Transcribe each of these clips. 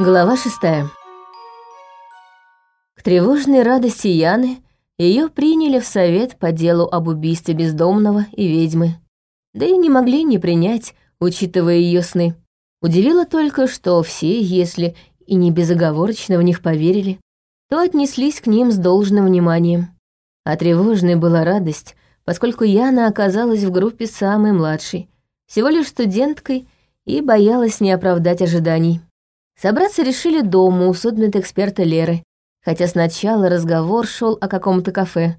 Глава шестая. К тревожной радости Яны ее приняли в совет по делу об убийстве бездомного и ведьмы. Да и не могли не принять, учитывая ее сны. Удивило только, что все, если и не безоговорочно в них поверили, то отнеслись к ним с должным вниманием. А тревожной была радость, поскольку Яна оказалась в группе самой младшей, всего лишь студенткой, и боялась не оправдать ожиданий. Собраться решили дома у судмедэксперта Леры, хотя сначала разговор шел о каком-то кафе.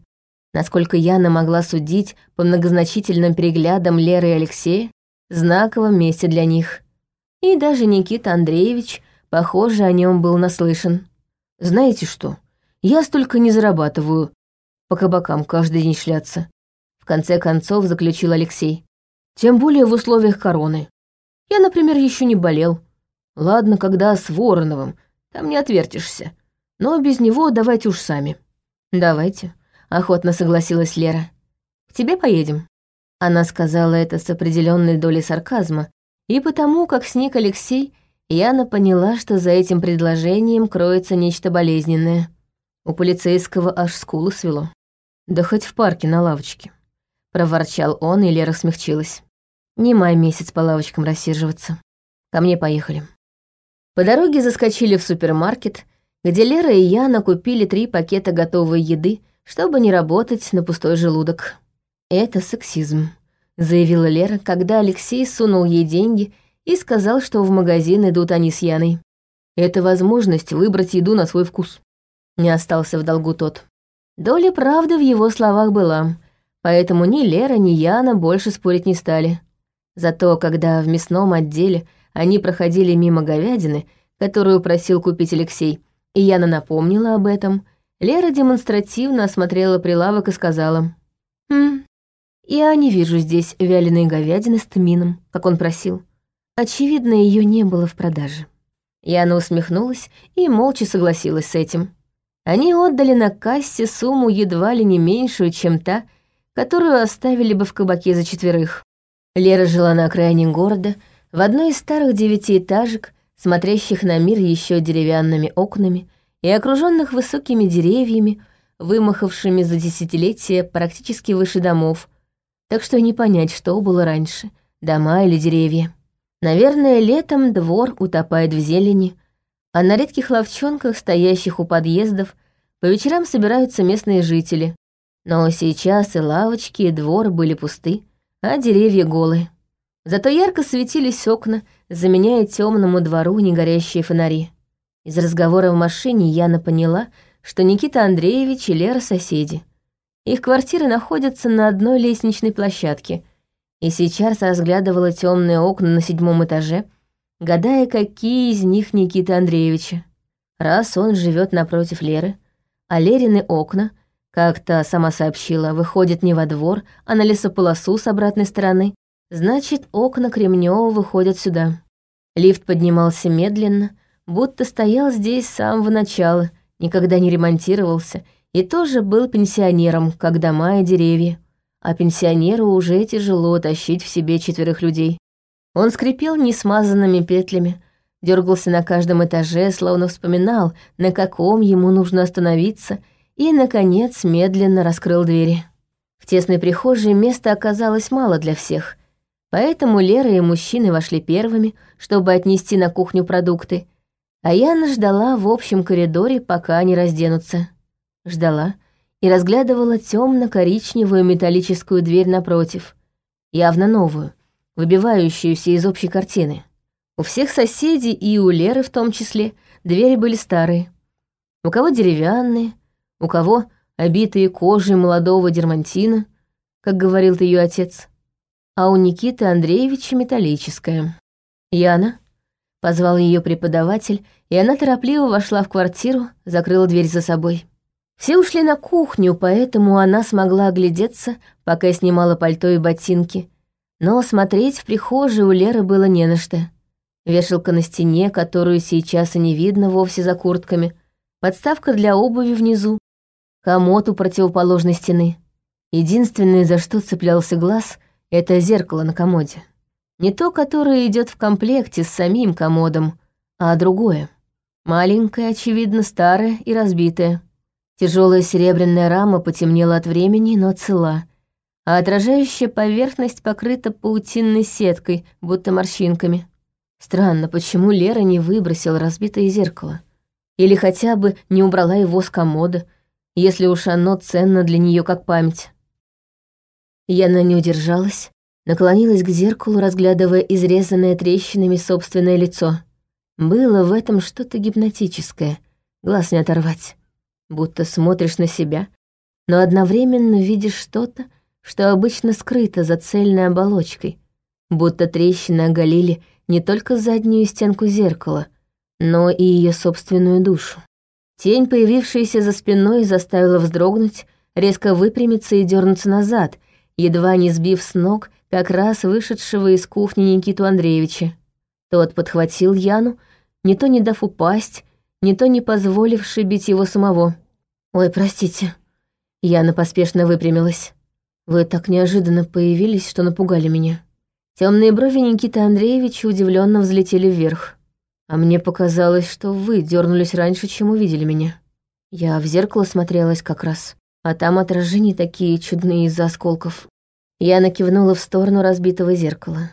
Насколько Яна могла судить по многозначительным переглядам Леры и Алексея, знаковом месте для них. И даже Никита Андреевич, похоже, о нем был наслышан. «Знаете что, я столько не зарабатываю, по кабакам каждый день шляться», в конце концов заключил Алексей. «Тем более в условиях короны. Я, например, еще не болел, Ладно, когда с Вороновым, там не отвертишься. Но без него давайте уж сами. Давайте, охотно согласилась Лера. К тебе поедем. Она сказала это с определенной долей сарказма, и потому, как сник Алексей, Яна поняла, что за этим предложением кроется нечто болезненное. У полицейского аж скулы свело. Да хоть в парке на лавочке. Проворчал он, и Лера смягчилась. Не май месяц по лавочкам рассиживаться. Ко мне поехали. По дороге заскочили в супермаркет, где Лера и Яна купили три пакета готовой еды, чтобы не работать на пустой желудок. «Это сексизм», — заявила Лера, когда Алексей сунул ей деньги и сказал, что в магазин идут они с Яной. «Это возможность выбрать еду на свой вкус». Не остался в долгу тот. Доля правды в его словах была, поэтому ни Лера, ни Яна больше спорить не стали. Зато когда в мясном отделе они проходили мимо говядины, которую просил купить Алексей, и Яна напомнила об этом. Лера демонстративно осмотрела прилавок и сказала, «Хм, я не вижу здесь вяленой говядины с тмином, как он просил. Очевидно, ее не было в продаже». Яна усмехнулась и молча согласилась с этим. Они отдали на кассе сумму едва ли не меньшую, чем та, которую оставили бы в кабаке за четверых. Лера жила на окраине города, в одной из старых девятиэтажек, смотрящих на мир еще деревянными окнами и окруженных высокими деревьями, вымахавшими за десятилетия практически выше домов, так что не понять, что было раньше, дома или деревья. Наверное, летом двор утопает в зелени, а на редких ловчонках, стоящих у подъездов, по вечерам собираются местные жители. Но сейчас и лавочки, и двор были пусты, а деревья голые. Зато ярко светились окна, заменяя темному двору негорящие фонари. Из разговора в машине Яна поняла, что Никита Андреевич и Лера соседи. Их квартиры находятся на одной лестничной площадке, и сейчас разглядывала темные окна на седьмом этаже, гадая, какие из них Никита Андреевича. Раз он живет напротив Леры, а Лерины окна, как то сама сообщила, выходят не во двор, а на лесополосу с обратной стороны, Значит, окна Кремнева выходят сюда. Лифт поднимался медленно, будто стоял здесь с самого начала, никогда не ремонтировался и тоже был пенсионером, как дома и деревья. А пенсионеру уже тяжело тащить в себе четверых людей. Он скрипел несмазанными петлями, дергался на каждом этаже, словно вспоминал, на каком ему нужно остановиться, и, наконец, медленно раскрыл двери. В тесной прихожей места оказалось мало для всех, Поэтому Лера и мужчины вошли первыми, чтобы отнести на кухню продукты, а Яна ждала в общем коридоре, пока они разденутся. Ждала и разглядывала темно коричневую металлическую дверь напротив, явно новую, выбивающуюся из общей картины. У всех соседей и у Леры в том числе двери были старые. У кого деревянные, у кого обитые кожей молодого дермантина, как говорил ее отец а у Никиты Андреевича металлическая. «Яна?» — позвал ее преподаватель, и она торопливо вошла в квартиру, закрыла дверь за собой. Все ушли на кухню, поэтому она смогла оглядеться, пока снимала пальто и ботинки. Но смотреть в прихожей у Леры было не на что. Вешалка на стене, которую сейчас и не видно вовсе за куртками, подставка для обуви внизу, комод у противоположной стены. Единственное, за что цеплялся глаз — это зеркало на комоде. Не то, которое идет в комплекте с самим комодом, а другое. Маленькая, очевидно, старая и разбитая. Тяжелая серебряная рама потемнела от времени, но цела, а отражающая поверхность покрыта паутинной сеткой, будто морщинками. Странно, почему Лера не выбросила разбитое зеркало? Или хотя бы не убрала его с комода, если уж оно ценно для нее как память. Яна не удержалась, наклонилась к зеркалу, разглядывая изрезанное трещинами собственное лицо. Было в этом что-то гипнотическое, глаз не оторвать. Будто смотришь на себя, но одновременно видишь что-то, что обычно скрыто за цельной оболочкой, будто трещины оголили не только заднюю стенку зеркала, но и ее собственную душу. Тень, появившаяся за спиной, заставила вздрогнуть, резко выпрямиться и дернуться назад, едва не сбив с ног как раз вышедшего из кухни Никиту Андреевича. Тот подхватил Яну, не то не дав упасть, не то не позволив шибить его самого. «Ой, простите». Яна поспешно выпрямилась. «Вы так неожиданно появились, что напугали меня». Темные брови Никиты Андреевича удивленно взлетели вверх. А мне показалось, что вы дернулись раньше, чем увидели меня. Я в зеркало смотрелась как раз, а там отражения такие чудные из-за осколков. Я накивнула в сторону разбитого зеркала.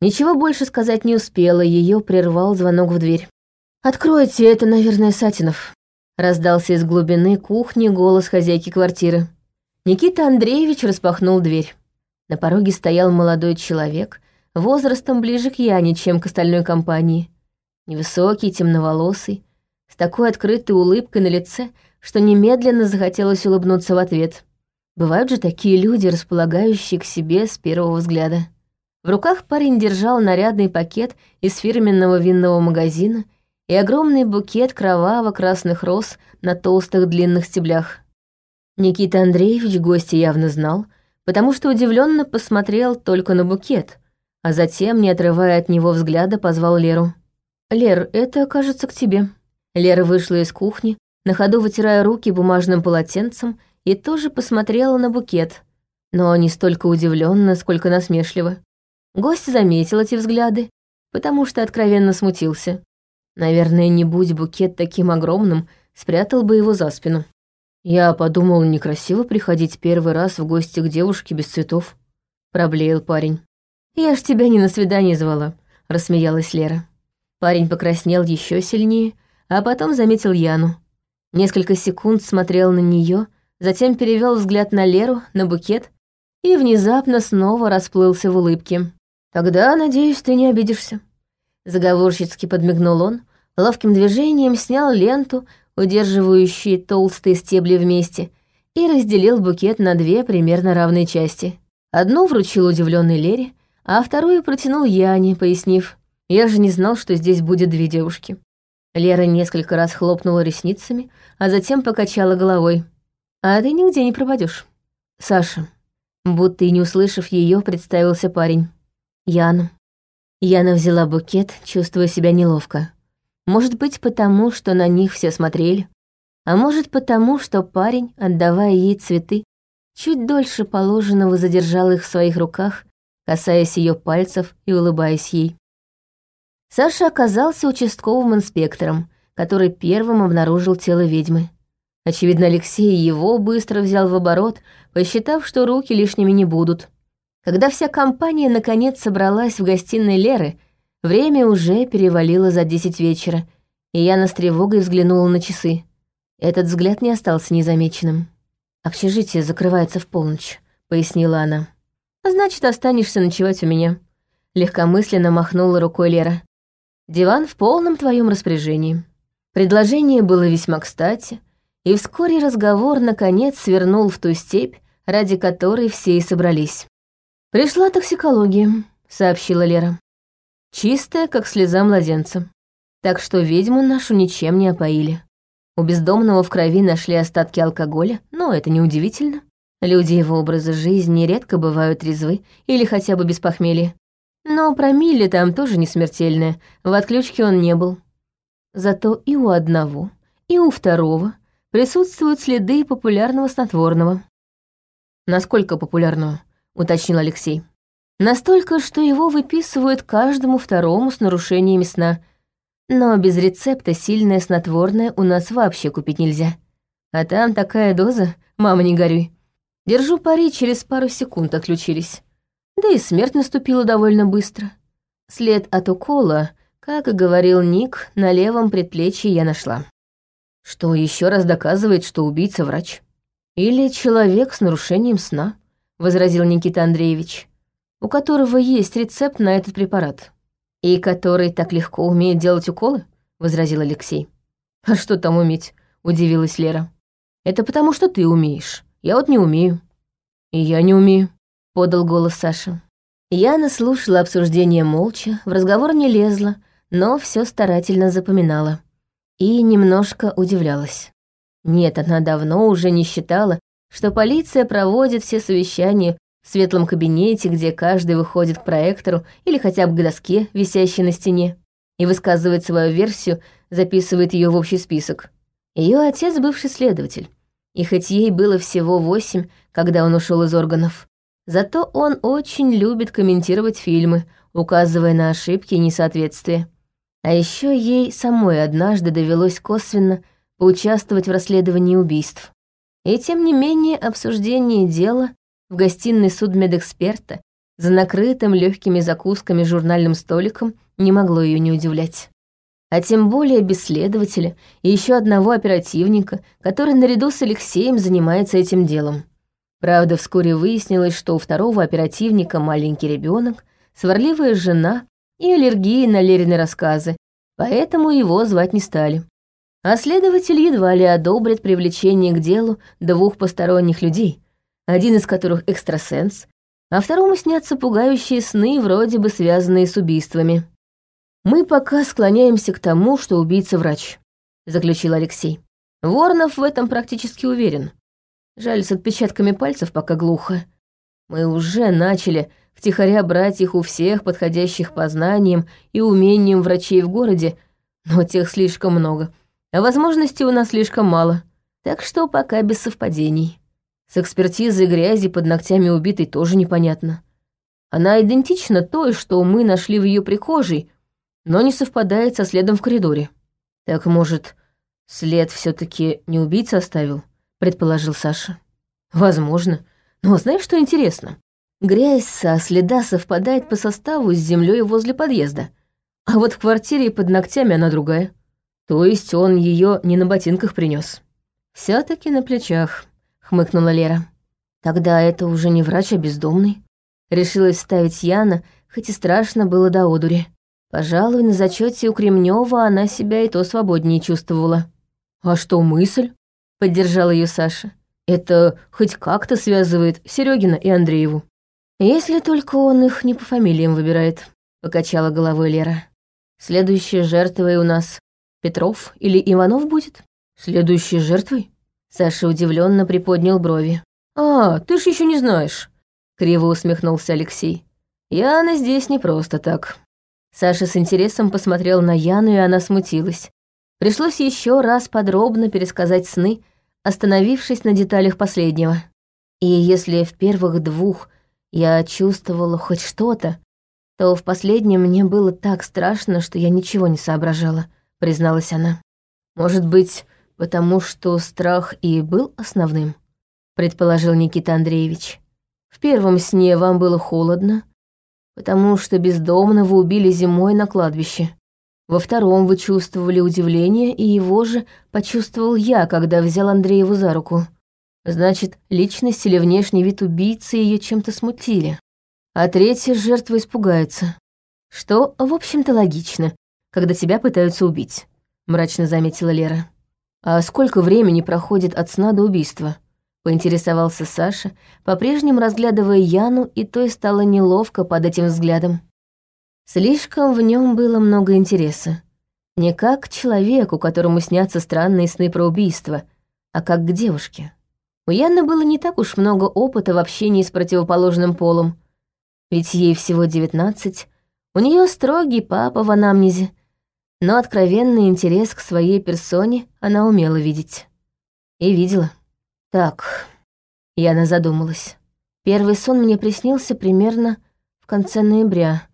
Ничего больше сказать не успела, ее прервал звонок в дверь. «Откройте, это, наверное, Сатинов», — раздался из глубины кухни голос хозяйки квартиры. Никита Андреевич распахнул дверь. На пороге стоял молодой человек, возрастом ближе к Яне, чем к остальной компании. Невысокий, темноволосый, с такой открытой улыбкой на лице, что немедленно захотелось улыбнуться в ответ. Бывают же такие люди, располагающие к себе с первого взгляда. В руках парень держал нарядный пакет из фирменного винного магазина и огромный букет кроваво-красных роз на толстых длинных стеблях. Никита Андреевич гостя явно знал, потому что удивленно посмотрел только на букет, а затем, не отрывая от него взгляда, позвал Леру. «Лер, это, кажется, к тебе». Лера вышла из кухни, на ходу вытирая руки бумажным полотенцем и тоже посмотрела на букет, но не столько удивленно, сколько насмешливо. Гость заметил эти взгляды, потому что откровенно смутился. Наверное, не будь букет таким огромным, спрятал бы его за спину. Я подумал, некрасиво приходить первый раз в гости к девушке без цветов. Проблеял парень. «Я ж тебя не на свидание звала», — рассмеялась Лера. Парень покраснел еще сильнее, а потом заметил Яну. Несколько секунд смотрел на нее, затем перевел взгляд на Леру, на букет и внезапно снова расплылся в улыбке. «Тогда, надеюсь, ты не обидишься». Заговорщицки подмигнул он, ловким движением снял ленту, удерживающую толстые стебли вместе, и разделил букет на две примерно равные части. Одну вручил удивленной Лере, а вторую протянул Яне, пояснив, «Я же не знал, что здесь будет две девушки». Лера несколько раз хлопнула ресницами, а затем покачала головой. «А ты нигде не пропадешь. «Саша». Будто и не услышав ее, представился парень. «Яна». Яна взяла букет, чувствуя себя неловко. Может быть, потому, что на них все смотрели, а может потому, что парень, отдавая ей цветы, чуть дольше положенного задержал их в своих руках, касаясь ее пальцев и улыбаясь ей. Саша оказался участковым инспектором, который первым обнаружил тело ведьмы. Очевидно, Алексей его быстро взял в оборот, посчитав, что руки лишними не будут. Когда вся компания наконец собралась в гостиной Леры, время уже перевалило за десять вечера, и Яна с тревогой взглянула на часы. Этот взгляд не остался незамеченным. «Общежитие закрывается в полночь», — пояснила она. «А значит, останешься ночевать у меня». Легкомысленно махнула рукой Лера. «Диван в полном твоем распоряжении». Предложение было весьма кстати, и вскоре разговор, наконец, свернул в ту степь, ради которой все и собрались. «Пришла токсикология», — сообщила Лера. «Чистая, как слеза младенца. Так что ведьму нашу ничем не опоили. У бездомного в крови нашли остатки алкоголя, но это неудивительно. Люди его образа жизни редко бывают трезвы или хотя бы без похмелья. Но промилле там тоже не смертельное, в отключке он не был. Зато и у одного, и у второго присутствуют следы популярного снотворного. «Насколько популярного?» — уточнил Алексей. «Настолько, что его выписывают каждому второму с нарушениями сна. Но без рецепта сильное снотворное у нас вообще купить нельзя. А там такая доза, мама, не горюй. Держу пари, через пару секунд отключились. Да и смерть наступила довольно быстро. След от укола, как и говорил Ник, на левом предплечье я нашла. Что еще раз доказывает, что убийца врач. Или человек с нарушением сна, возразил Никита Андреевич, у которого есть рецепт на этот препарат. «И который так легко умеет делать уколы?» — возразил Алексей. «А что там уметь?» — удивилась Лера. «Это потому, что ты умеешь. Я вот не умею». «И я не умею», — подал голос Саша. Яна слушала обсуждение молча, в разговор не лезла, но все старательно запоминала. И немножко удивлялась. Нет, она давно уже не считала, что полиция проводит все совещания в светлом кабинете, где каждый выходит к проектору или хотя бы к доске, висящей на стене, и высказывает свою версию, записывает ее в общий список. Ее отец бывший следователь, и хоть ей было всего восемь, когда он ушел из органов, зато он очень любит комментировать фильмы, указывая на ошибки и несоответствия. А еще ей самой однажды довелось косвенно поучаствовать в расследовании убийств. И тем не менее обсуждение дела в гостиной судмедэксперта за накрытым легкими закусками журнальным столиком не могло ее не удивлять. А тем более без следователя и еще одного оперативника, который наряду с Алексеем занимается этим делом. Правда, вскоре выяснилось, что у второго оперативника маленький ребенок, сварливая жена и аллергии на Лерины рассказы, поэтому его звать не стали. А следователь едва ли одобрит привлечение к делу двух посторонних людей, один из которых экстрасенс, а второму снятся пугающие сны, вроде бы связанные с убийствами. «Мы пока склоняемся к тому, что убийца врач», — заключил Алексей. Воронов в этом практически уверен. Жаль, с отпечатками пальцев пока глухо. Мы уже начали втихаря брать их у всех подходящих по знаниям и умениям врачей в городе, но тех слишком много, а возможностей у нас слишком мало, так что пока без совпадений. С экспертизой грязи под ногтями убитой тоже непонятно. Она идентична той, что мы нашли в ее прихожей, но не совпадает со следом в коридоре. Так, может, след все таки не убийца оставил, предположил Саша. Возможно. Но знаешь, что интересно? Грязь со следа совпадает по составу с землей возле подъезда, а вот в квартире под ногтями она другая. То есть он ее не на ботинках принес. все таки на плечах хмыкнула Лера. Тогда это уже не врач, а бездомный. Решилась ставить Яна, хоть и страшно было до одури. Пожалуй, на зачете у Кремнева она себя и то свободнее чувствовала. А что мысль? Поддержал ее Саша. Это хоть как-то связывает Серегина и Андрееву. Если только он их не по фамилиям выбирает, покачала головой Лера. Следующей жертвой у нас Петров или Иванов будет? Следующей жертвой? Саша удивленно приподнял брови. «А, ты ж еще не знаешь», — криво усмехнулся Алексей. «Яна здесь не просто так». Саша с интересом посмотрел на Яну, и она смутилась. Пришлось еще раз подробно пересказать сны, остановившись на деталях последнего. И если в первых двух я чувствовала хоть что-то, то в последнем мне было так страшно, что я ничего не соображала, призналась она. Может быть, «Потому что страх и был основным», — предположил Никита Андреевич. «В первом сне вам было холодно, потому что бездомного убили зимой на кладбище. Во втором вы чувствовали удивление, и его же почувствовал я, когда взял Андрееву за руку. Значит, личность или внешний вид убийцы ее чем-то смутили. А третья жертва испугается. Что, в общем-то, логично, когда тебя пытаются убить», — мрачно заметила Лера. «А сколько времени проходит от сна до убийства?» — поинтересовался Саша, по-прежнему разглядывая Яну, и той стало неловко под этим взглядом. Слишком в нем было много интереса. Не как к человеку, которому снятся странные сны про убийство, а как к девушке. У Яны было не так уж много опыта в общении с противоположным полом, ведь ей всего девятнадцать, у нее строгий папа в анамнезе, но откровенный интерес к своей персоне она умела видеть. И видела. Так, Яна задумалась. Первый сон мне приснился примерно в конце ноября.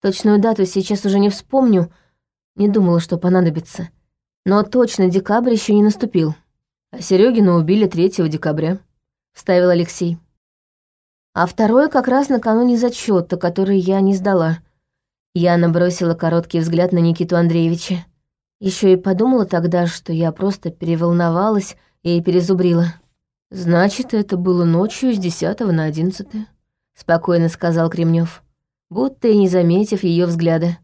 Точную дату сейчас уже не вспомню, Не думала, что понадобится. Но точно декабрь еще не наступил. А Серегина убили 3 декабря, вставил Алексей. А второе как раз накануне зачета, который я не сдала. Я набросила короткий взгляд на Никиту Андреевича. Еще и подумала тогда, что я просто переволновалась и перезубрила. «Значит, это было ночью с 10 на 11 спокойно сказал Кремнев, будто и не заметив ее взгляда.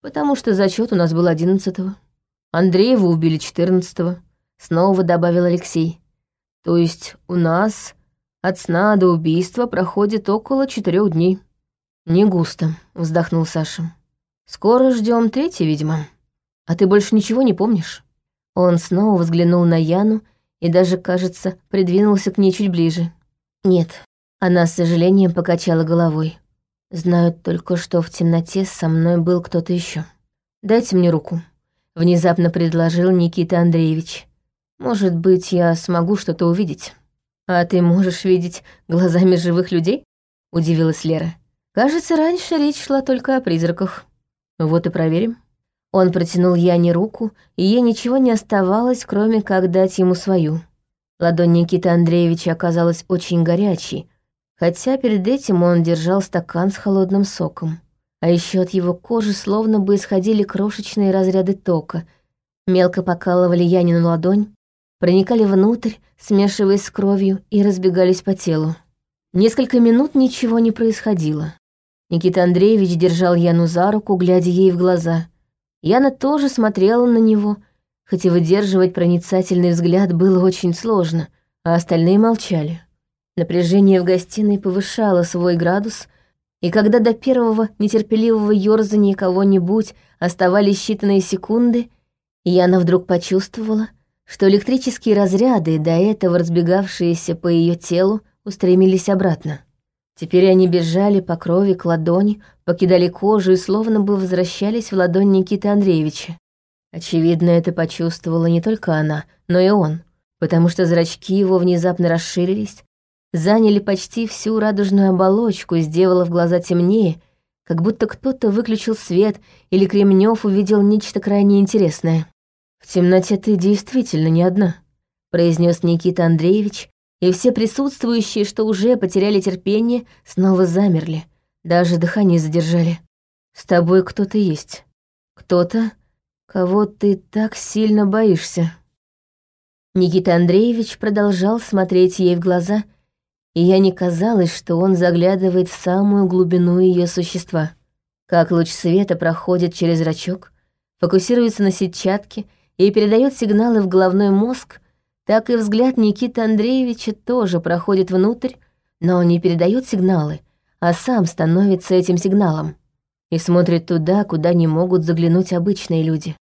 «Потому что зачет у нас был 11-го. Андреева убили 14-го», снова добавил Алексей. «То есть у нас от сна до убийства проходит около четырех дней». «Не густо», — вздохнул Саша. «Скоро ждем третий, видимо. А ты больше ничего не помнишь?» Он снова взглянул на Яну и даже, кажется, придвинулся к ней чуть ближе. «Нет». Она с сожалением покачала головой. «Знаю только, что в темноте со мной был кто-то еще. Дайте мне руку», — внезапно предложил Никита Андреевич. «Может быть, я смогу что-то увидеть». «А ты можешь видеть глазами живых людей?» — удивилась Лера. «Кажется, раньше речь шла только о призраках. Вот и проверим». Он протянул Яне руку, и ей ничего не оставалось, кроме как дать ему свою. Ладонь Никиты Андреевича оказалась очень горячей, хотя перед этим он держал стакан с холодным соком. А еще от его кожи словно бы исходили крошечные разряды тока, мелко покалывали Янину ладонь, проникали внутрь, смешиваясь с кровью и разбегались по телу. Несколько минут ничего не происходило. Никита Андреевич держал Яну за руку, глядя ей в глаза. Яна тоже смотрела на него, хоть и выдерживать проницательный взгляд было очень сложно, а остальные молчали. Напряжение в гостиной повышало свой градус, и когда до первого нетерпеливого ёрзания кого-нибудь оставались считанные секунды, Яна вдруг почувствовала, что электрические разряды, до этого разбегавшиеся по ее телу, устремились обратно. Теперь они бежали по крови к ладони, покидали кожу и словно бы возвращались в ладонь Никиты Андреевича. Очевидно, это почувствовала не только она, но и он, потому что зрачки его внезапно расширились, заняли почти всю радужную оболочку, сделала в глаза темнее, как будто кто-то выключил свет или Кремнев увидел нечто крайне интересное. «В темноте ты действительно не одна», — произнес Никита Андреевич, и все присутствующие, что уже потеряли терпение, снова замерли, даже дыхание задержали. С тобой кто-то есть. Кто-то, кого ты так сильно боишься. Никита Андреевич продолжал смотреть ей в глаза, и я не казалось, что он заглядывает в самую глубину ее существа. Как луч света проходит через зрачок, фокусируется на сетчатке и передает сигналы в головной мозг, так и взгляд Никиты Андреевича тоже проходит внутрь, но не передает сигналы, а сам становится этим сигналом и смотрит туда, куда не могут заглянуть обычные люди.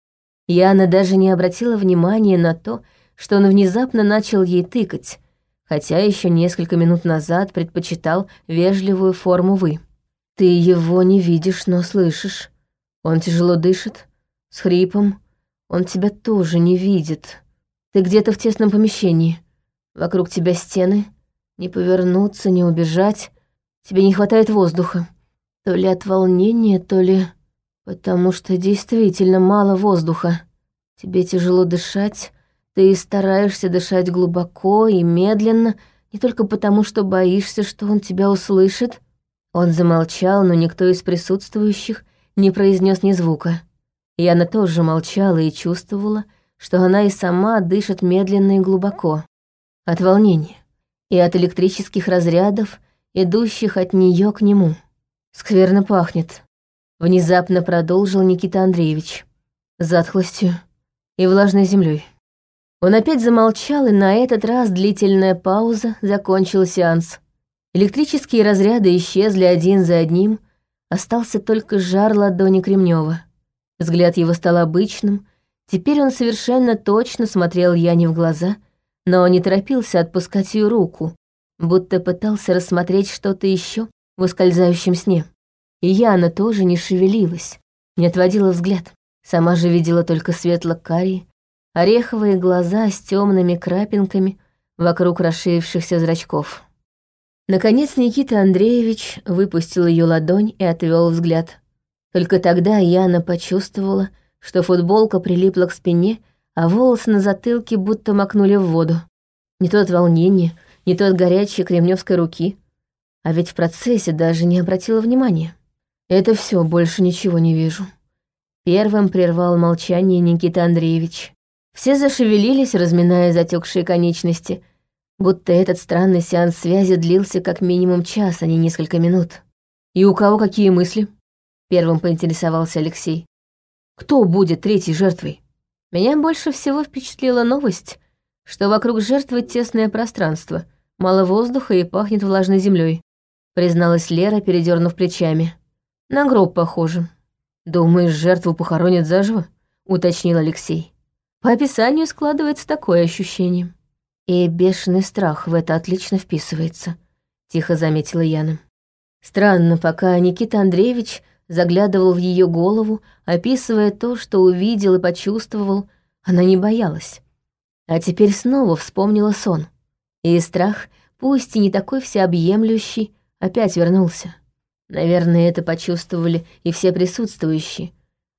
Яна даже не обратила внимания на то, что он внезапно начал ей тыкать, хотя еще несколько минут назад предпочитал вежливую форму «вы». «Ты его не видишь, но слышишь. Он тяжело дышит, с хрипом. Он тебя тоже не видит. Ты где-то в тесном помещении. Вокруг тебя стены. Не повернуться, не убежать. Тебе не хватает воздуха. То ли от волнения, то ли... Потому что действительно мало воздуха. Тебе тяжело дышать. Ты стараешься дышать глубоко и медленно, не только потому, что боишься, что он тебя услышит. Он замолчал, но никто из присутствующих не произнес ни звука. Яна тоже молчала и чувствовала, что она и сама дышит медленно и глубоко. От волнения и от электрических разрядов, идущих от нее к нему. Скверно пахнет. Внезапно продолжил Никита Андреевич. Затхлостью и влажной землей. Он опять замолчал, и на этот раз длительная пауза закончил сеанс. Электрические разряды исчезли один за одним, остался только жар ладони Кремнева. Взгляд его стал обычным, Теперь он совершенно точно смотрел Яне в глаза, но не торопился отпускать ее руку, будто пытался рассмотреть что-то еще в ускользающем сне. И Яна тоже не шевелилась, не отводила взгляд. Сама же видела только светло-карие, ореховые глаза с темными крапинками вокруг расширившихся зрачков. Наконец Никита Андреевич выпустил ее ладонь и отвел взгляд. Только тогда Яна почувствовала, что футболка прилипла к спине, а волосы на затылке будто макнули в воду. Не то от волнения, не то от горячей кремневской руки. А ведь в процессе даже не обратила внимания. Это все, больше ничего не вижу. Первым прервал молчание Никита Андреевич. Все зашевелились, разминая затекшие конечности, будто этот странный сеанс связи длился как минимум час, а не несколько минут. «И у кого какие мысли?» Первым поинтересовался Алексей. «Кто будет третьей жертвой?» Меня больше всего впечатлила новость, что вокруг жертвы тесное пространство, мало воздуха и пахнет влажной землей, призналась Лера, передернув плечами. На гроб похоже. Думаешь, жертву похоронят заживо? уточнил Алексей. По описанию складывается такое ощущение. И бешеный страх в это отлично вписывается, тихо заметила Яна. Странно, пока Никита Андреевич заглядывал в ее голову, описывая то, что увидел и почувствовал, она не боялась. А теперь снова вспомнила сон. И страх, пусть и не такой всеобъемлющий, опять вернулся. Наверное, это почувствовали и все присутствующие,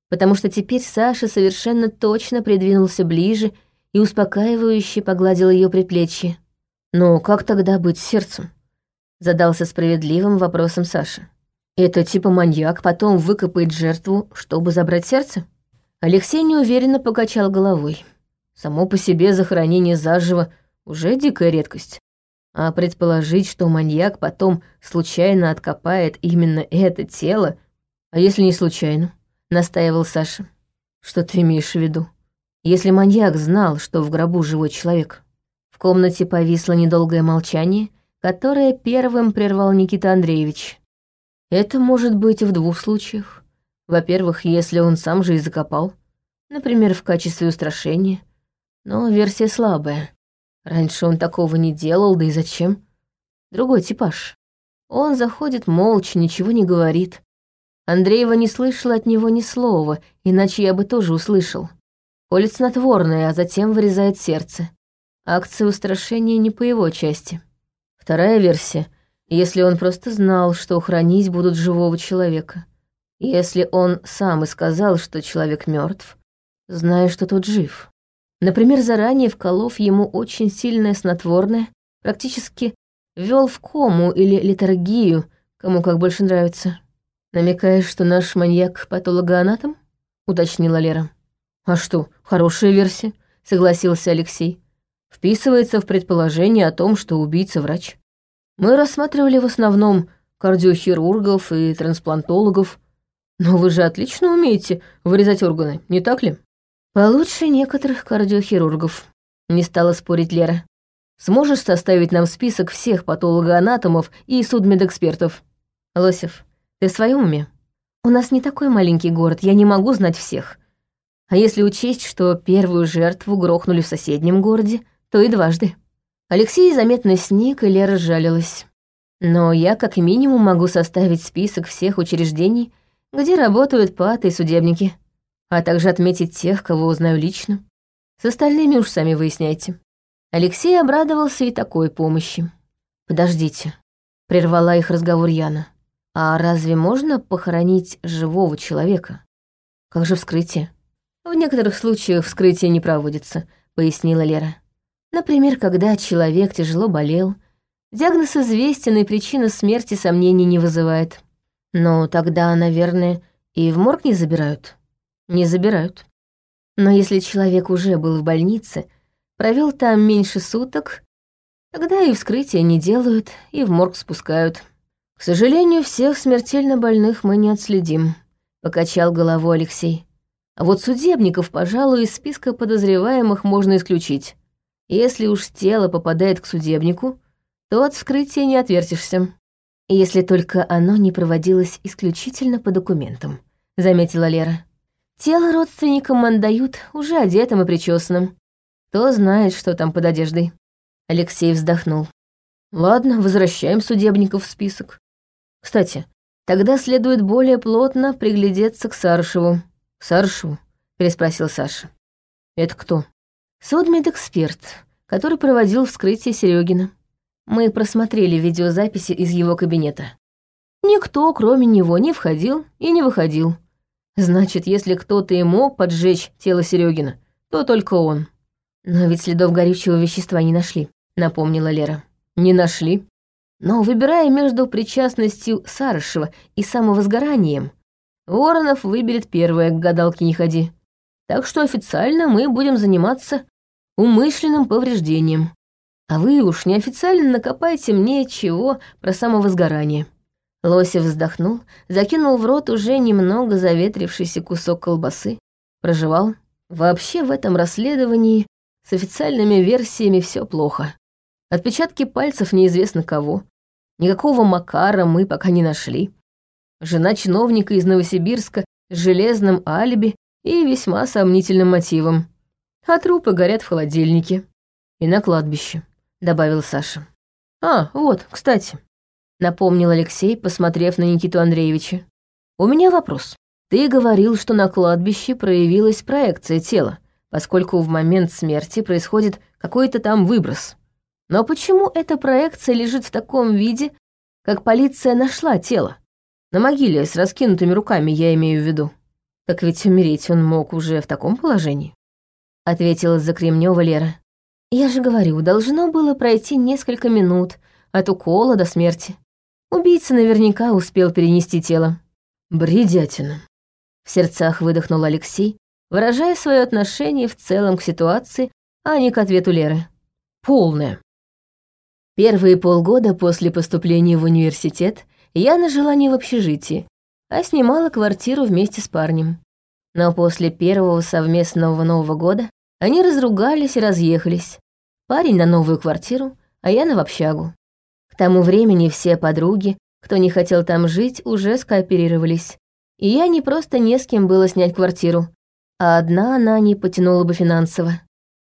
потому что теперь Саша совершенно точно придвинулся ближе и успокаивающе погладил ее предплечье. «Но как тогда быть сердцем?» — задался справедливым вопросом Саша. «Это типа маньяк потом выкопает жертву, чтобы забрать сердце?» Алексей неуверенно покачал головой. Само по себе захоронение заживо уже дикая редкость. А предположить, что маньяк потом случайно откопает именно это тело, а если не случайно, настаивал Саша. Что ты имеешь в виду? Если маньяк знал, что в гробу живой человек. В комнате повисло недолгое молчание, которое первым прервал Никита Андреевич. Это может быть в двух случаях. Во-первых, если он сам же и закопал, например, в качестве устрашения, но версия слабая. Раньше он такого не делал, да и зачем? Другой типаж. Он заходит молча, ничего не говорит. Андреева не слышала от него ни слова, иначе я бы тоже услышал. Колет снотворное, а затем вырезает сердце. Акция устрашения не по его части. Вторая версия, если он просто знал, что хранить будут живого человека. Если он сам и сказал, что человек мертв, зная, что тот жив. Например, заранее вколов ему очень сильное снотворное, практически ввел в кому или литургию, кому как больше нравится. «Намекаешь, что наш маньяк патологоанатом?» — уточнила Лера. «А что, хорошая версия», — согласился Алексей. «Вписывается в предположение о том, что убийца врач. Мы рассматривали в основном кардиохирургов и трансплантологов, но вы же отлично умеете вырезать органы, не так ли?» Получше некоторых кардиохирургов, не стала спорить Лера. Сможешь составить нам список всех патологоанатомов и судмедэкспертов? Лосев, ты в своем уме? У нас не такой маленький город, я не могу знать всех. А если учесть, что первую жертву грохнули в соседнем городе, то и дважды. Алексей заметно сник, и Лера жалилась. Но я как минимум могу составить список всех учреждений, где работают паты и судебники а также отметить тех, кого узнаю лично. С остальными уж сами выясняйте». Алексей обрадовался и такой помощи. «Подождите», — прервала их разговор Яна. «А разве можно похоронить живого человека? Как же вскрытие?» «В некоторых случаях вскрытие не проводится», — пояснила Лера. «Например, когда человек тяжело болел, диагноз известен и причина смерти сомнений не вызывает. Но тогда, наверное, и в морг не забирают» не забирают. Но если человек уже был в больнице, провел там меньше суток, тогда и вскрытие не делают, и в морг спускают. К сожалению, всех смертельно больных мы не отследим, покачал головой Алексей. А вот судебников, пожалуй, из списка подозреваемых можно исключить. Если уж тело попадает к судебнику, то от вскрытия не отвертишься. Если только оно не проводилось исключительно по документам, заметила Лера. Тело родственникам отдают уже одетым и причесанным. Кто знает, что там под одеждой. Алексей вздохнул. Ладно, возвращаем судебников в список. Кстати, тогда следует более плотно приглядеться к Сарышеву. К Сарышеву? переспросил Саша. Это кто? Судмедэксперт, который проводил вскрытие Серегина. Мы просмотрели видеозаписи из его кабинета. Никто, кроме него, не входил и не выходил Значит, если кто-то и мог поджечь тело Серегина, то только он. Но ведь следов горючего вещества не нашли, напомнила Лера. Не нашли. Но выбирая между причастностью Сарышева и самовозгоранием, Воронов выберет первое, к гадалке не ходи. Так что официально мы будем заниматься умышленным повреждением. А вы уж неофициально накопайте мне чего про самовозгорание. Лосев вздохнул, закинул в рот уже немного заветрившийся кусок колбасы, прожевал. Вообще в этом расследовании с официальными версиями все плохо. Отпечатки пальцев неизвестно кого. Никакого Макара мы пока не нашли. Жена чиновника из Новосибирска с железным алиби и весьма сомнительным мотивом. А трупы горят в холодильнике. И на кладбище, добавил Саша. А, вот, кстати напомнил Алексей, посмотрев на Никиту Андреевича. «У меня вопрос. Ты говорил, что на кладбище проявилась проекция тела, поскольку в момент смерти происходит какой-то там выброс. Но почему эта проекция лежит в таком виде, как полиция нашла тело? На могиле с раскинутыми руками я имею в виду. Так ведь умереть он мог уже в таком положении?» Ответила Закремнёва Лера. «Я же говорю, должно было пройти несколько минут от укола до смерти. Убийца наверняка успел перенести тело. Бредятина. В сердцах выдохнул Алексей, выражая свое отношение в целом к ситуации, а не к ответу Леры. Полное. Первые полгода после поступления в университет я жила не в общежитии, а снимала квартиру вместе с парнем. Но после первого совместного Нового года они разругались и разъехались. Парень на новую квартиру, а я на общагу тому времени все подруги, кто не хотел там жить, уже скооперировались. И я не просто не с кем было снять квартиру, а одна она не потянула бы финансово.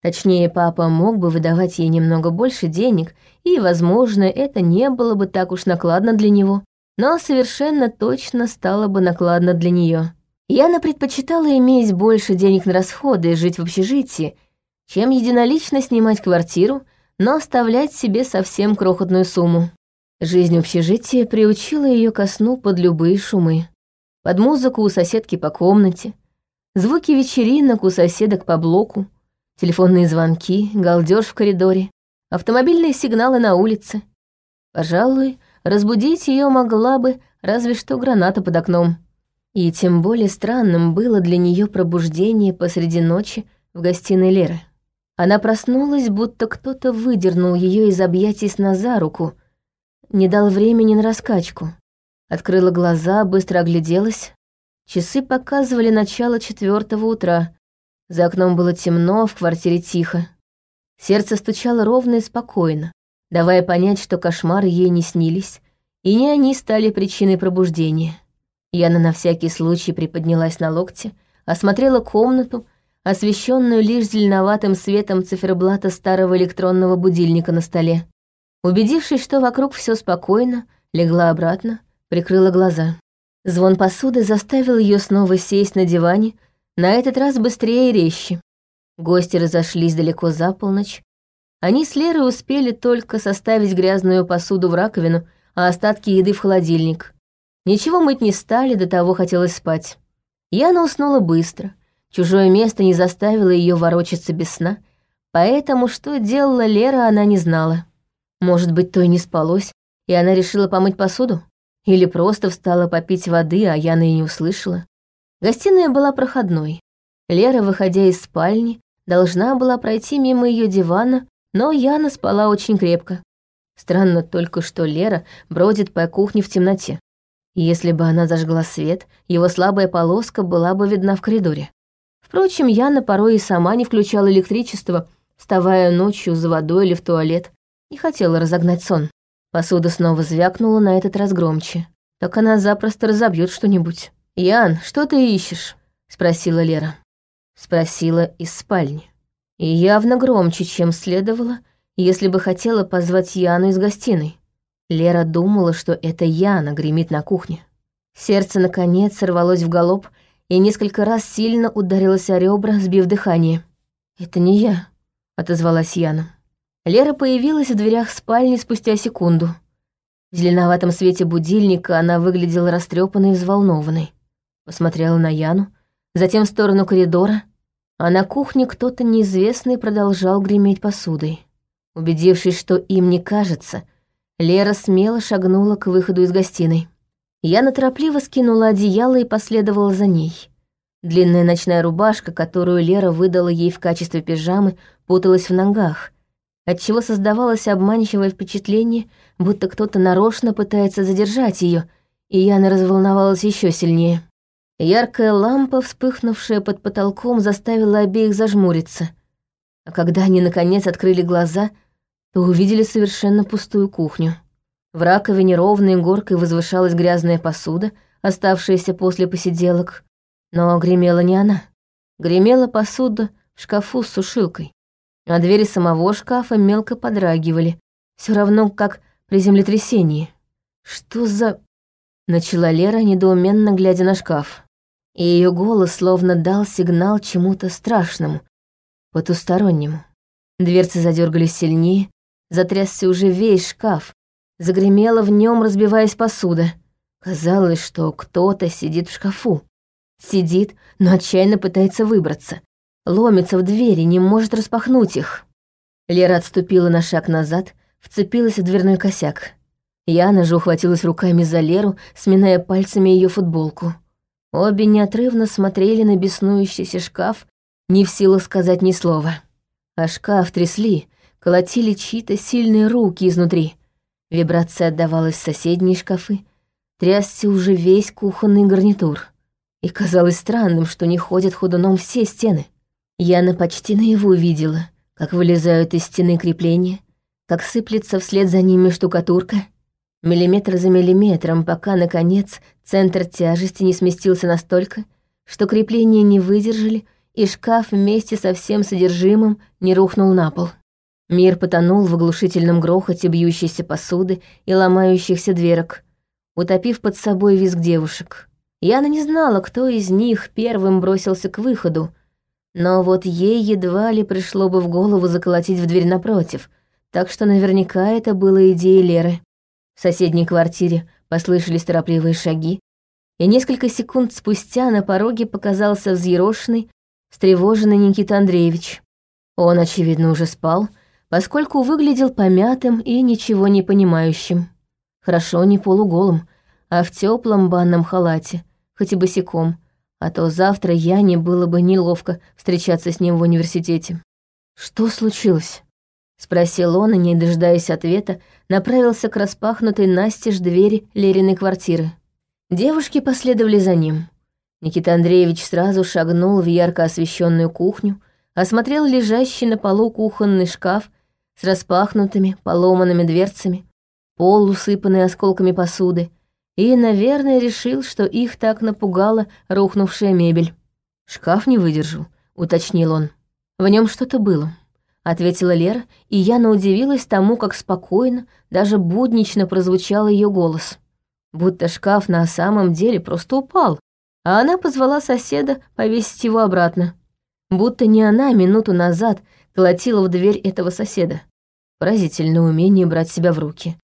Точнее, папа мог бы выдавать ей немного больше денег, и, возможно, это не было бы так уж накладно для него, но совершенно точно стало бы накладно для нее. Яна предпочитала иметь больше денег на расходы и жить в общежитии, чем единолично снимать квартиру но оставлять себе совсем крохотную сумму. Жизнь общежития приучила ее ко сну под любые шумы. Под музыку у соседки по комнате, звуки вечеринок у соседок по блоку, телефонные звонки, галдеж в коридоре, автомобильные сигналы на улице. Пожалуй, разбудить ее могла бы разве что граната под окном. И тем более странным было для нее пробуждение посреди ночи в гостиной Леры. Она проснулась, будто кто-то выдернул ее из объятий сна за руку, не дал времени на раскачку. Открыла глаза, быстро огляделась. Часы показывали начало четвертого утра. За окном было темно, в квартире тихо. Сердце стучало ровно и спокойно, давая понять, что кошмары ей не снились, и не они стали причиной пробуждения. Яна на всякий случай приподнялась на локте, осмотрела комнату, освещенную лишь зеленоватым светом циферблата старого электронного будильника на столе. Убедившись, что вокруг все спокойно, легла обратно, прикрыла глаза. Звон посуды заставил ее снова сесть на диване, на этот раз быстрее и резче. Гости разошлись далеко за полночь. Они с Лерой успели только составить грязную посуду в раковину, а остатки еды в холодильник. Ничего мыть не стали, до того хотелось спать. Яна уснула быстро — Чужое место не заставило ее ворочаться без сна, поэтому что делала Лера, она не знала. Может быть, то и не спалось, и она решила помыть посуду? Или просто встала попить воды, а Яна и не услышала? Гостиная была проходной. Лера, выходя из спальни, должна была пройти мимо ее дивана, но Яна спала очень крепко. Странно только, что Лера бродит по кухне в темноте. Если бы она зажгла свет, его слабая полоска была бы видна в коридоре. Впрочем, Яна порой и сама не включала электричество, вставая ночью за водой или в туалет. Не хотела разогнать сон. Посуда снова звякнула на этот раз громче. Так она запросто разобьет что-нибудь. «Ян, что ты ищешь?» — спросила Лера. Спросила из спальни. И явно громче, чем следовало, если бы хотела позвать Яну из гостиной. Лера думала, что это Яна гремит на кухне. Сердце, наконец, сорвалось в галоп, и несколько раз сильно ударилась о ребра, сбив дыхание. «Это не я», — отозвалась Яна. Лера появилась в дверях спальни спустя секунду. В зеленоватом свете будильника она выглядела растрепанной и взволнованной. Посмотрела на Яну, затем в сторону коридора, а на кухне кто-то неизвестный продолжал греметь посудой. Убедившись, что им не кажется, Лера смело шагнула к выходу из гостиной. Яна торопливо скинула одеяло и последовала за ней. Длинная ночная рубашка, которую Лера выдала ей в качестве пижамы, путалась в ногах, отчего создавалось обманчивое впечатление, будто кто-то нарочно пытается задержать ее, и Яна разволновалась еще сильнее. Яркая лампа, вспыхнувшая под потолком, заставила обеих зажмуриться. А когда они, наконец, открыли глаза, то увидели совершенно пустую кухню. В раковине ровной горкой возвышалась грязная посуда, оставшаяся после посиделок. Но гремела не она. Гремела посуда в шкафу с сушилкой. А двери самого шкафа мелко подрагивали, все равно как при землетрясении. «Что за...» — начала Лера, недоуменно глядя на шкаф и ее голос словно дал сигнал чему-то страшному, потустороннему. Дверцы задергались сильнее, затрясся уже весь шкаф, загремела в нем, разбиваясь посуда. Казалось, что кто-то сидит в шкафу. Сидит, но отчаянно пытается выбраться. Ломится в двери, не может распахнуть их. Лера отступила на шаг назад, вцепилась в дверной косяк. Яна же ухватилась руками за Леру, сминая пальцами ее футболку. Обе неотрывно смотрели на беснующийся шкаф, не в силах сказать ни слова. А шкаф трясли, колотили чьи-то сильные руки изнутри. Вибрация отдавалась в соседние шкафы, трясся уже весь кухонный гарнитур. И казалось странным, что не ходят ходуном все стены. Яна почти наяву видела, как вылезают из стены крепления, как сыплется вслед за ними штукатурка — миллиметр за миллиметром, пока, наконец, центр тяжести не сместился настолько, что крепления не выдержали, и шкаф вместе со всем содержимым не рухнул на пол. Мир потонул в оглушительном грохоте бьющейся посуды и ломающихся дверок, утопив под собой визг девушек. Яна не знала, кто из них первым бросился к выходу, но вот ей едва ли пришло бы в голову заколотить в дверь напротив, так что наверняка это было идеей Леры. В соседней квартире послышались торопливые шаги, и несколько секунд спустя на пороге показался взъерошенный, встревоженный Никита Андреевич. Он, очевидно, уже спал, поскольку выглядел помятым и ничего не понимающим. Хорошо не полуголым, а в теплом банном халате, хоть и босиком, а то завтра Яне было бы неловко встречаться с ним в университете. Что случилось? Спросил он, и, не дожидаясь ответа, направился к распахнутой настежь двери Лериной квартиры. Девушки последовали за ним. Никита Андреевич сразу шагнул в ярко освещенную кухню, осмотрел лежащий на полу кухонный шкаф с распахнутыми, поломанными дверцами, пол, усыпанный осколками посуды, и, наверное, решил, что их так напугала рухнувшая мебель. «Шкаф не выдержал», — уточнил он. В нем что-то было ответила Лера, и Яна удивилась тому, как спокойно, даже буднично прозвучал ее голос. Будто шкаф на самом деле просто упал, а она позвала соседа повесить его обратно. Будто не она минуту назад колотила в дверь этого соседа. Поразительное умение брать себя в руки.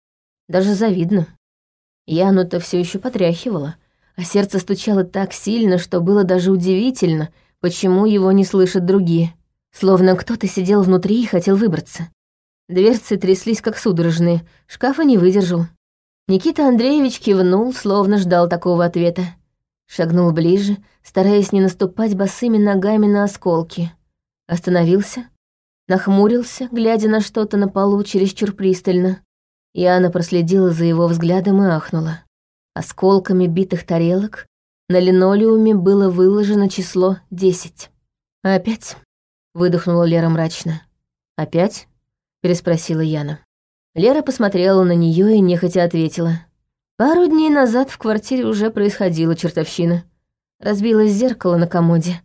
Даже завидно. Яну-то все еще потряхивала, а сердце стучало так сильно, что было даже удивительно, почему его не слышат другие. Словно кто-то сидел внутри и хотел выбраться. Дверцы тряслись, как судорожные, шкафа не выдержал. Никита Андреевич кивнул, словно ждал такого ответа. Шагнул ближе, стараясь не наступать босыми ногами на осколки. Остановился, нахмурился, глядя на что-то на полу чересчур пристально. Анна проследила за его взглядом и ахнула. Осколками битых тарелок на линолеуме было выложено число десять. Опять выдохнула Лера мрачно. «Опять?» — переспросила Яна. Лера посмотрела на нее и нехотя ответила. Пару дней назад в квартире уже происходила чертовщина. Разбилось зеркало на комоде.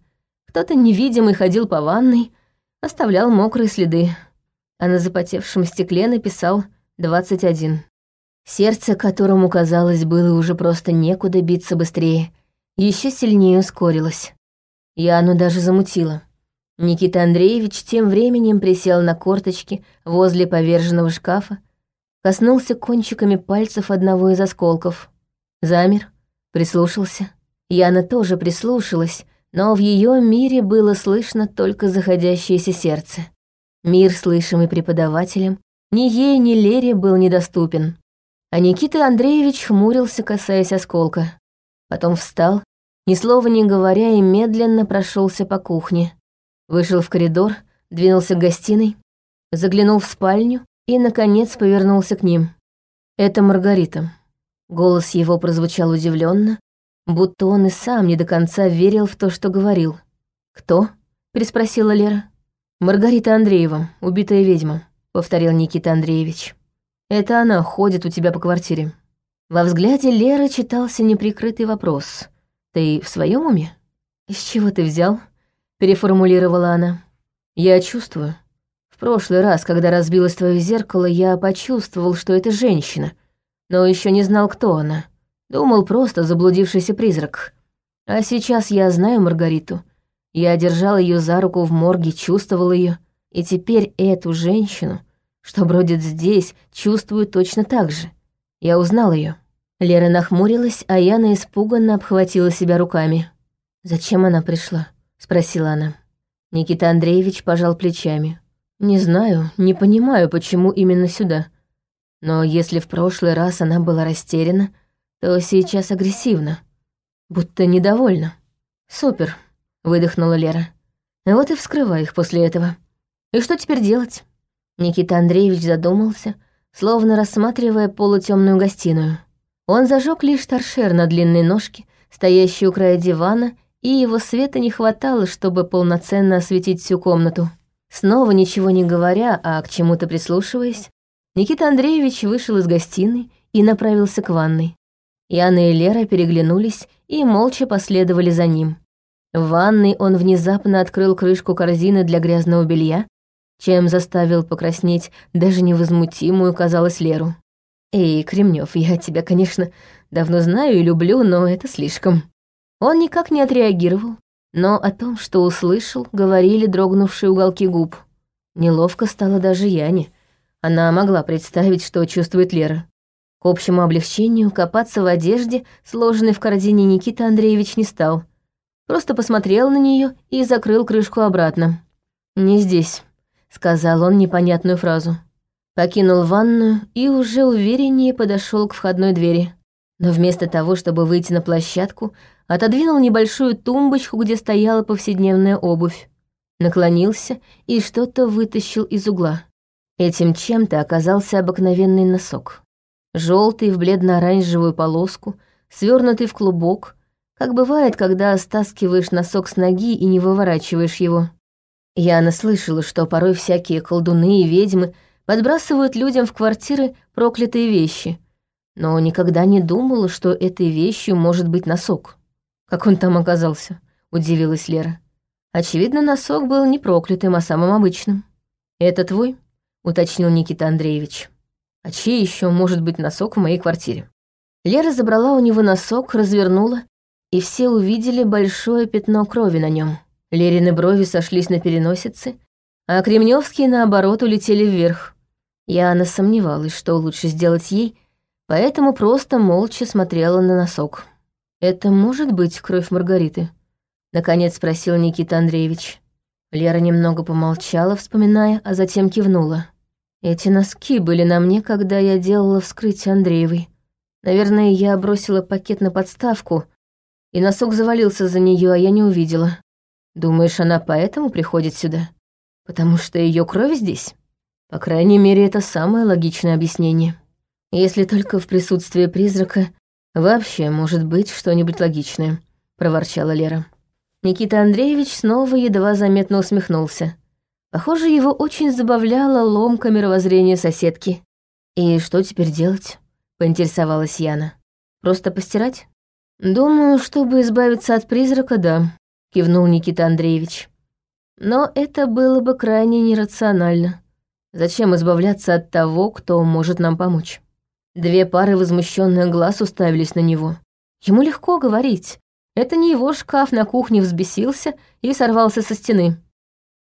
Кто-то невидимый ходил по ванной, оставлял мокрые следы, а на запотевшем стекле написал «21». Сердце, которому, казалось, было уже просто некуда биться быстрее, еще сильнее ускорилось. Яну даже замутило. Никита Андреевич тем временем присел на корточки возле поверженного шкафа, коснулся кончиками пальцев одного из осколков, замер, прислушался. Яна тоже прислушалась, но в ее мире было слышно только заходящееся сердце. Мир, слышимый преподавателем, ни ей, ни Лере был недоступен. А Никита Андреевич хмурился, касаясь осколка. Потом встал, ни слова не говоря, и медленно прошелся по кухне. Вышел в коридор, двинулся к гостиной, заглянул в спальню и, наконец, повернулся к ним. «Это Маргарита». Голос его прозвучал удивленно, будто он и сам не до конца верил в то, что говорил. «Кто?» — переспросила Лера. «Маргарита Андреева, убитая ведьма», — повторил Никита Андреевич. «Это она ходит у тебя по квартире». Во взгляде Леры читался неприкрытый вопрос. «Ты в своем уме?» «Из чего ты взял?» — переформулировала она. «Я чувствую. В прошлый раз, когда разбилось твое зеркало, я почувствовал, что это женщина, но еще не знал, кто она. Думал, просто заблудившийся призрак. А сейчас я знаю Маргариту. Я держал ее за руку в морге, чувствовал ее, и теперь эту женщину, что бродит здесь, чувствую точно так же. Я узнал ее. Лера нахмурилась, а Яна испуганно обхватила себя руками. «Зачем она пришла?» — спросила она. Никита Андреевич пожал плечами. «Не знаю, не понимаю, почему именно сюда. Но если в прошлый раз она была растеряна, то сейчас агрессивна, будто недовольна. «Супер», — выдохнула Лера. «Вот и вскрывай их после этого. И что теперь делать?» Никита Андреевич задумался, словно рассматривая полутемную гостиную. Он зажег лишь торшер на длинной ножке, стоящий у края дивана, и его света не хватало, чтобы полноценно осветить всю комнату. Снова ничего не говоря, а к чему-то прислушиваясь, Никита Андреевич вышел из гостиной и направился к ванной. Яна и Лера переглянулись и молча последовали за ним. В ванной он внезапно открыл крышку корзины для грязного белья, чем заставил покраснеть даже невозмутимую, казалось, Леру. «Эй, Кремнев, я тебя, конечно, давно знаю и люблю, но это слишком». Он никак не отреагировал, но о том, что услышал, говорили дрогнувшие уголки губ. Неловко стало даже Яне. Она могла представить, что чувствует Лера. К общему облегчению копаться в одежде, сложенной в корзине Никита Андреевич не стал. Просто посмотрел на нее и закрыл крышку обратно. «Не здесь», — сказал он непонятную фразу. Покинул ванную и уже увереннее подошел к входной двери. Но вместо того, чтобы выйти на площадку, отодвинул небольшую тумбочку, где стояла повседневная обувь. Наклонился и что-то вытащил из угла. Этим чем-то оказался обыкновенный носок желтый в бледно-оранжевую полоску, свернутый в клубок, как бывает, когда стаскиваешь носок с ноги и не выворачиваешь его. Я наслышала, что порой всякие колдуны и ведьмы подбрасывают людям в квартиры проклятые вещи, но никогда не думала, что этой вещью может быть носок. Как он там оказался? Удивилась Лера. Очевидно, носок был не проклятым, а самым обычным. «Это твой?» — уточнил Никита Андреевич. А чей еще может быть носок в моей квартире? Лера забрала у него носок, развернула, и все увидели большое пятно крови на нем. Лерины брови сошлись на переносице, а Кремневские, наоборот, улетели вверх. Яна сомневалась, что лучше сделать ей, поэтому просто молча смотрела на носок. «Это может быть кровь Маргариты?» — наконец спросил Никита Андреевич. Лера немного помолчала, вспоминая, а затем кивнула. Эти носки были на мне, когда я делала вскрытие Андреевой. Наверное, я бросила пакет на подставку, и носок завалился за нее, а я не увидела. Думаешь, она поэтому приходит сюда? Потому что ее кровь здесь? По крайней мере, это самое логичное объяснение. Если только в присутствии призрака вообще может быть что-нибудь логичное, проворчала Лера. Никита Андреевич снова едва заметно усмехнулся. Похоже, его очень забавляло ломка мировоззрения соседки. «И что теперь делать?» — поинтересовалась Яна. «Просто постирать?» «Думаю, чтобы избавиться от призрака, да», — кивнул Никита Андреевич. «Но это было бы крайне нерационально. Зачем избавляться от того, кто может нам помочь?» Две пары возмущенных глаз уставились на него. Ему легко говорить. Это не его шкаф на кухне взбесился и сорвался со стены.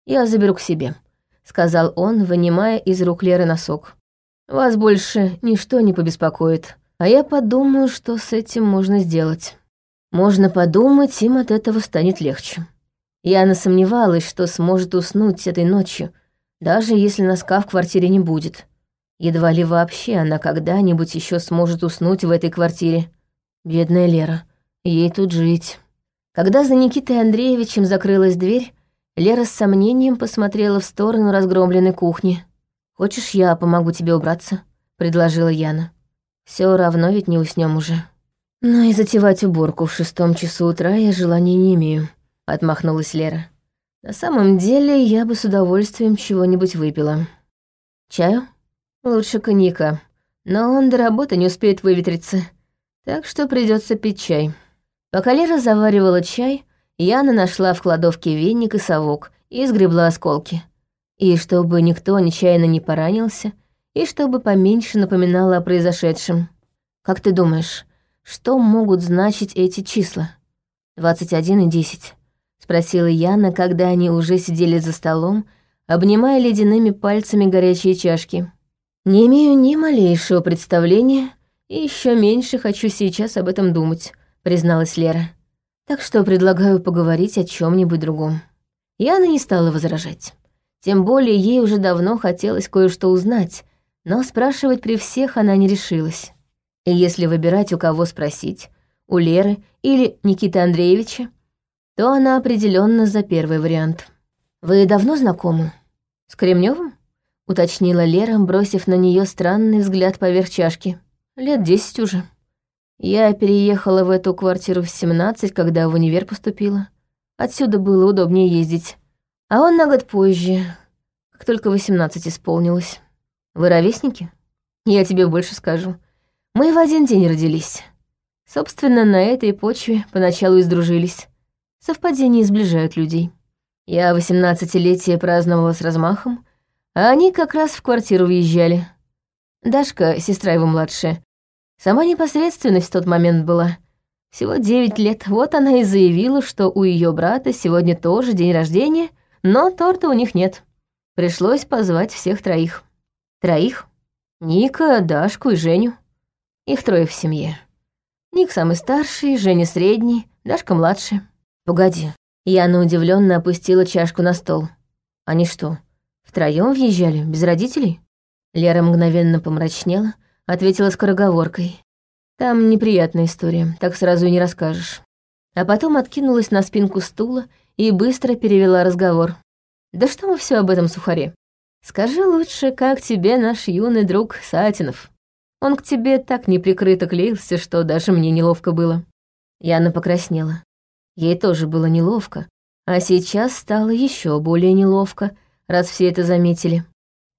«Я заберу к себе», — сказал он, вынимая из рук Леры носок. «Вас больше ничто не побеспокоит, а я подумаю, что с этим можно сделать». Можно подумать, им от этого станет легче. Яна сомневалась, что сможет уснуть этой ночью, даже если носка в квартире не будет. Едва ли вообще она когда-нибудь еще сможет уснуть в этой квартире. Бедная Лера, ей тут жить. Когда за Никитой Андреевичем закрылась дверь, Лера с сомнением посмотрела в сторону разгромленной кухни. «Хочешь, я помогу тебе убраться?» — предложила Яна. Все равно ведь не уснем уже». «Но и затевать уборку в шестом часу утра я желания не имею», — отмахнулась Лера. «На самом деле я бы с удовольствием чего-нибудь выпила. Чаю? Лучше коньяка. Но он до работы не успеет выветриться, так что придется пить чай». Пока Лера заваривала чай, Яна нашла в кладовке веник и совок и сгребла осколки. И чтобы никто нечаянно не поранился, и чтобы поменьше напоминало о произошедшем. Как ты думаешь, что могут значить эти числа? 21 и 10. Спросила Яна, когда они уже сидели за столом, обнимая ледяными пальцами горячие чашки. Не имею ни малейшего представления, и еще меньше хочу сейчас об этом думать, призналась Лера. Так что предлагаю поговорить о чем-нибудь другом. Яна не стала возражать. Тем более ей уже давно хотелось кое-что узнать, но спрашивать при всех она не решилась. И если выбирать, у кого спросить, у Леры или Никиты Андреевича, то она определенно за первый вариант. «Вы давно знакомы? С Кремневым? Уточнила Лера, бросив на нее странный взгляд поверх чашки. «Лет десять уже». Я переехала в эту квартиру в 17, когда в универ поступила. Отсюда было удобнее ездить. А он на год позже, как только 18 исполнилось. Вы ровесники? Я тебе больше скажу. Мы в один день родились. Собственно, на этой почве поначалу и сдружились. Совпадения сближают людей. Я 18-летие праздновала с размахом, они как раз в квартиру въезжали. Дашка, сестра его младшая, Сама непосредственность в тот момент была. Всего девять лет, вот она и заявила, что у ее брата сегодня тоже день рождения, но торта у них нет. Пришлось позвать всех троих. Троих? Ника, Дашку и Женю. Их трое в семье. Ник самый старший, Женя средний, Дашка младший. Погоди. Яна удивленно опустила чашку на стол. Они что, втроем въезжали, без родителей? Лера мгновенно помрачнела, ответила скороговоркой. Там неприятная история, так сразу и не расскажешь. А потом откинулась на спинку стула и быстро перевела разговор. Да что мы все об этом сухаре? Скажи лучше, как тебе наш юный друг Сатинов? Он к тебе так неприкрыто клеился, что даже мне неловко было. Яна покраснела. Ей тоже было неловко, а сейчас стало еще более неловко, раз все это заметили.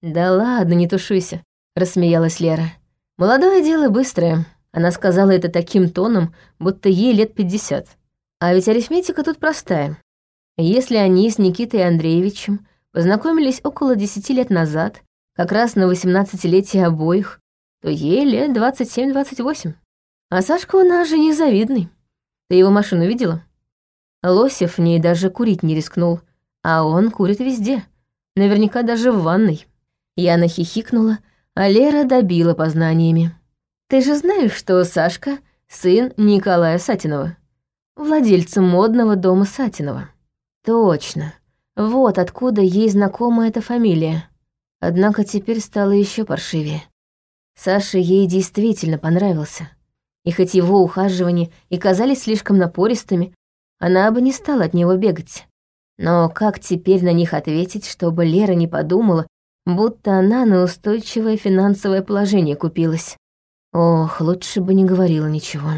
«Да ладно, не тушуйся», — рассмеялась Лера. Молодое дело быстрое. Она сказала это таким тоном, будто ей лет пятьдесят. А ведь арифметика тут простая. Если они с Никитой Андреевичем познакомились около десяти лет назад, как раз на восемнадцатилетие обоих, то ей лет двадцать семь-двадцать восемь. А Сашка у нас же незавидный. Ты его машину видела? Лосев в ней даже курить не рискнул, а он курит везде. Наверняка даже в ванной. Яна хихикнула, а Лера добила познаниями. «Ты же знаешь, что Сашка — сын Николая Сатинова, владельца модного дома Сатинова?» «Точно. Вот откуда ей знакома эта фамилия. Однако теперь стало еще паршивее. Саша ей действительно понравился. И хоть его ухаживания и казались слишком напористыми, она бы не стала от него бегать. Но как теперь на них ответить, чтобы Лера не подумала, будто она на устойчивое финансовое положение купилась. Ох, лучше бы не говорила ничего.